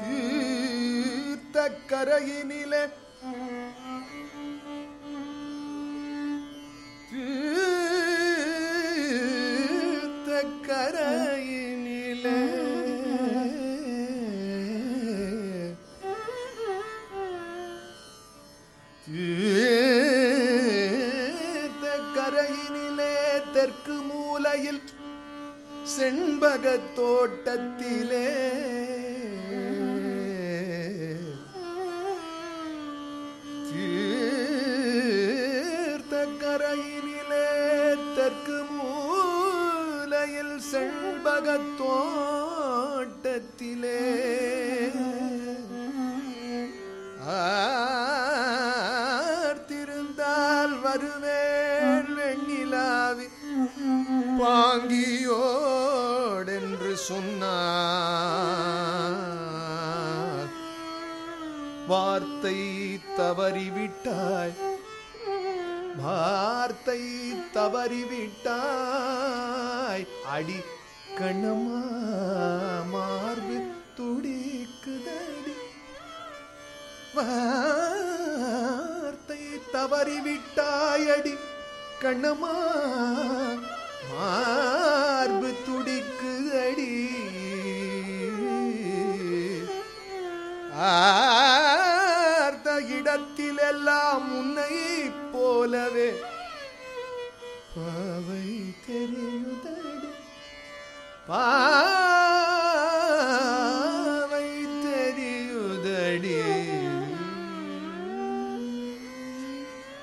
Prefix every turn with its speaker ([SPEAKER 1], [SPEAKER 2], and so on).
[SPEAKER 1] தீர்த்த கரையினிலே தீர்த்த கரையினிலே தீர்த்த கரையினிலே தெற்கு மூலையில் செண்பகத் தோட்டத்திலே. செல்பகத்தோட்டத்திலே ஆர்த்திருந்தால் வருவேன் வெண்ணிலாவி. பாங்கியோடென்று சொன்னார். வார்த்தை தவறிவிட்டாய். வார்த்தை தவறிவிட்டாய். அடி கண்ணம்மா மார்பு துடிக்குதடி. வார்த்தை தவறிவிட்டாயடி கண்ணமா மார்பு துடிக்குதடி. ஆர்த்த இடத்திலெல்லாம் உன்னை போலவே பாவை தெரியுதடி. பா